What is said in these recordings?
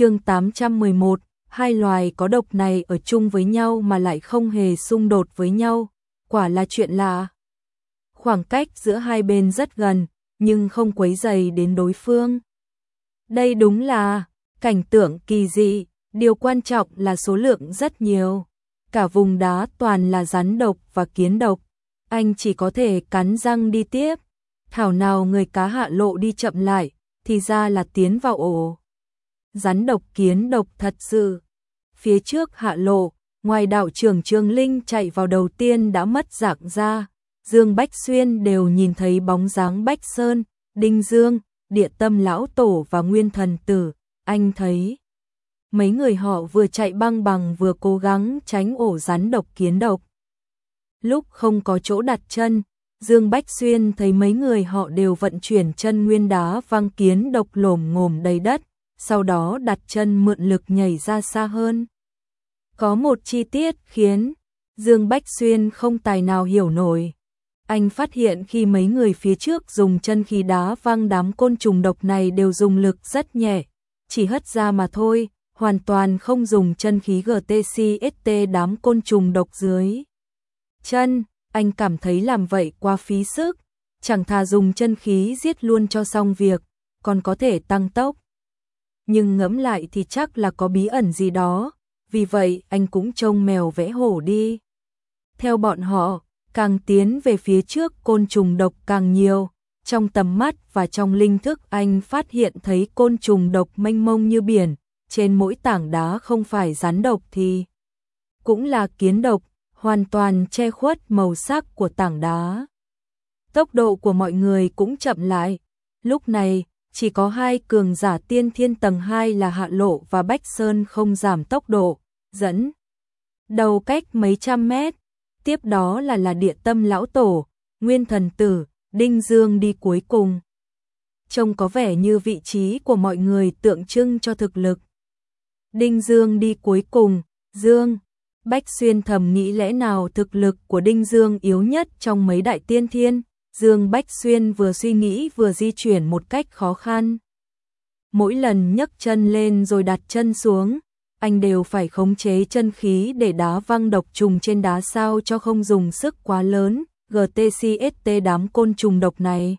chương 811, hai loài có độc này ở chung với nhau mà lại không hề xung đột với nhau, quả là chuyện lạ. Khoảng cách giữa hai bên rất gần, nhưng không quấy dày đến đối phương. Đây đúng là cảnh tượng kỳ dị, điều quan trọng là số lượng rất nhiều. Cả vùng đá toàn là rắn độc và kiến độc, anh chỉ có thể cắn răng đi tiếp. Thảo nào người cá hạ lộ đi chậm lại, thì ra là tiến vào ổ. Rắn độc kiến độc thật sự. Phía trước hạ lộ, ngoài đạo trưởng Trương Linh chạy vào đầu tiên đã mất dạng ra. Dương Bách Xuyên đều nhìn thấy bóng dáng Bách Sơn, Đinh Dương, địa tâm lão tổ và nguyên thần tử. Anh thấy mấy người họ vừa chạy băng bằng vừa cố gắng tránh ổ rắn độc kiến độc. Lúc không có chỗ đặt chân, Dương Bách Xuyên thấy mấy người họ đều vận chuyển chân nguyên đá văng kiến độc lồm ngồm đầy đất, sau đó đặt chân mượn lực nhảy ra xa hơn. Có một chi tiết khiến Dương Bách Xuyên không tài nào hiểu nổi. Anh phát hiện khi mấy người phía trước dùng chân khí đá văng đám côn trùng độc này đều dùng lực rất nhẹ, chỉ hất ra mà thôi, hoàn toàn không dùng chân khí GTCST đám côn trùng độc dưới. Chân, anh cảm thấy làm vậy quá phí sức, chẳng thà dùng chân khí giết luôn cho xong việc, còn có thể tăng tốc. Nhưng ngẫm lại thì chắc là có bí ẩn gì đó, vì vậy anh cũng trông mèo vẽ hổ đi. Theo bọn họ, càng tiến về phía trước côn trùng độc càng nhiều, trong tầm mắt và trong linh thức anh phát hiện thấy côn trùng độc mênh mông như biển, trên mỗi tảng đá không phải rắn độc thì cũng là kiến độc, hoàn toàn che khuất màu sắc của tảng đá. Tốc độ của mọi người cũng chậm lại. Lúc này, chỉ có hai cường giả tiên thiên tầng 2 là Hạ Lộ và Bách Sơn không giảm tốc độ, dẫn đầu cách mấy trăm mét. Tiếp đó là là địa tâm lão tổ, nguyên thần tử, Đinh Dương đi cuối cùng. Trông có vẻ như vị trí của mọi người tượng trưng cho thực lực. Đinh Dương đi cuối cùng, Dương, Bách Xuyên thầm nghĩ lẽ nào thực lực của Đinh Dương yếu nhất trong mấy đại tiên thiên, Dương Bách Xuyên vừa suy nghĩ vừa di chuyển một cách khó khăn. Mỗi lần nhấc chân lên rồi đặt chân xuống, anh đều phải khống chế chân khí để đá văng độc trùng trên đá sao cho không dùng sức quá lớn, GTCST đám côn trùng độc này.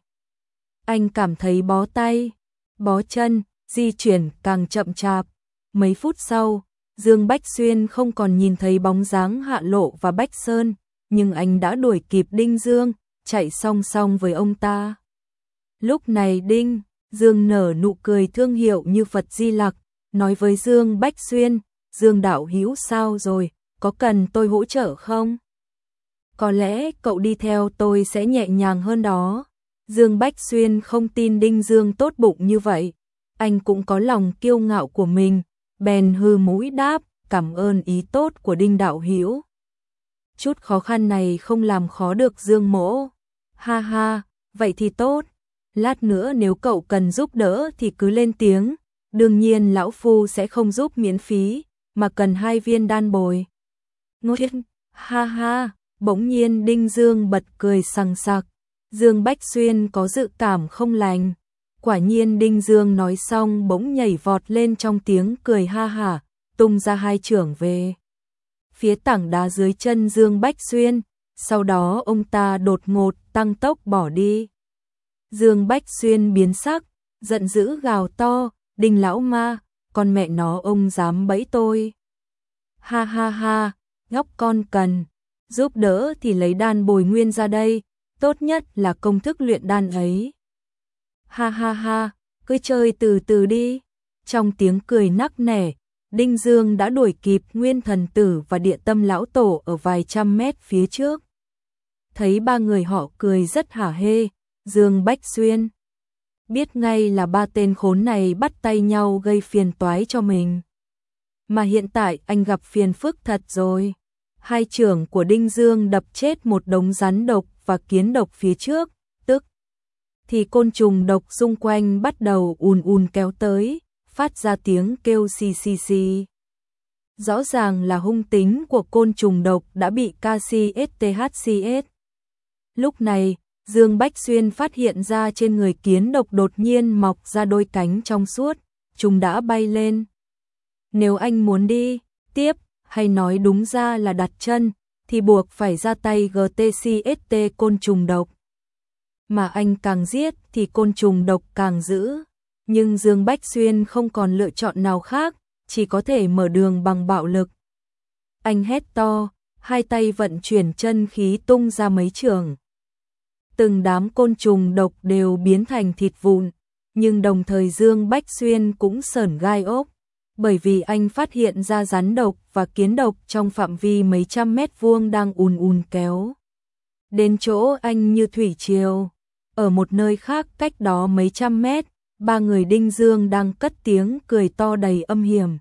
Anh cảm thấy bó tay, bó chân, di chuyển càng chậm chạp. Mấy phút sau, Dương Bách Xuyên không còn nhìn thấy bóng dáng Hạ Lộ và Bách Sơn, nhưng anh đã đuổi kịp Đinh Dương, chạy song song với ông ta. Lúc này Đinh, Dương nở nụ cười thương hiệu như Phật Di Lặc, nói với Dương Bách Xuyên, Dương đạo hữu sao rồi, có cần tôi hỗ trợ không? Có lẽ cậu đi theo tôi sẽ nhẹ nhàng hơn đó. Dương Bách Xuyên không tin Đinh Dương tốt bụng như vậy. Anh cũng có lòng kiêu ngạo của mình, bèn hư mũi đáp, cảm ơn ý tốt của Đinh Đạo Hiểu. Chút khó khăn này không làm khó được Dương Mỗ. Ha ha, vậy thì tốt. Lát nữa nếu cậu cần giúp đỡ thì cứ lên tiếng. Đương nhiên lão phu sẽ không giúp miễn phí, mà cần hai viên đan bồi. Ngô Thiên, ha ha, bỗng nhiên Đinh Dương bật cười sằng sặc. Dương Bách Xuyên có dự cảm không lành. Quả nhiên Đinh Dương nói xong bỗng nhảy vọt lên trong tiếng cười ha hả, tung ra hai trưởng về. Phía tảng đá dưới chân Dương Bách Xuyên, sau đó ông ta đột ngột tăng tốc bỏ đi. Dương Bách Xuyên biến sắc, giận dữ gào to, đinh lão ma, con mẹ nó ông dám bẫy tôi. Ha ha ha, ngốc con cần, giúp đỡ thì lấy đan bồi nguyên ra đây, tốt nhất là công thức luyện đan ấy. Ha ha ha, cứ chơi từ từ đi. Trong tiếng cười nắc nẻ, Đinh Dương đã đuổi kịp Nguyên Thần Tử và Địa Tâm Lão Tổ ở vài trăm mét phía trước. Thấy ba người họ cười rất hả hê, Dương Bách Xuyên. Biết ngay là ba tên khốn này bắt tay nhau gây phiền toái cho mình. Mà hiện tại anh gặp phiền phức thật rồi. Hai trưởng của Đinh Dương đập chết một đống rắn độc và kiến độc phía trước, tức thì côn trùng độc xung quanh bắt đầu ùn ùn kéo tới, phát ra tiếng kêu xì xì xì. Rõ ràng là hung tính của côn trùng độc đã bị KCSTHCS. Lúc này, Dương Bách Xuyên phát hiện ra trên người kiến độc đột nhiên mọc ra đôi cánh trong suốt, chúng đã bay lên, Nếu anh muốn đi, tiếp, hay nói đúng ra là đặt chân, thì buộc phải ra tay GTCST côn trùng độc. Mà anh càng giết thì côn trùng độc càng giữ. Nhưng Dương Bách Xuyên không còn lựa chọn nào khác, chỉ có thể mở đường bằng bạo lực. Anh hét to, hai tay vận chuyển chân khí tung ra mấy trường. Từng đám côn trùng độc đều biến thành thịt vụn, nhưng đồng thời Dương Bách Xuyên cũng sởn gai ốc, bởi vì anh phát hiện ra rắn độc và kiến độc trong phạm vi mấy trăm mét vuông đang ùn ùn kéo. Đến chỗ anh như thủy triều, ở một nơi khác cách đó mấy trăm mét, ba người đinh dương đang cất tiếng cười to đầy âm hiểm.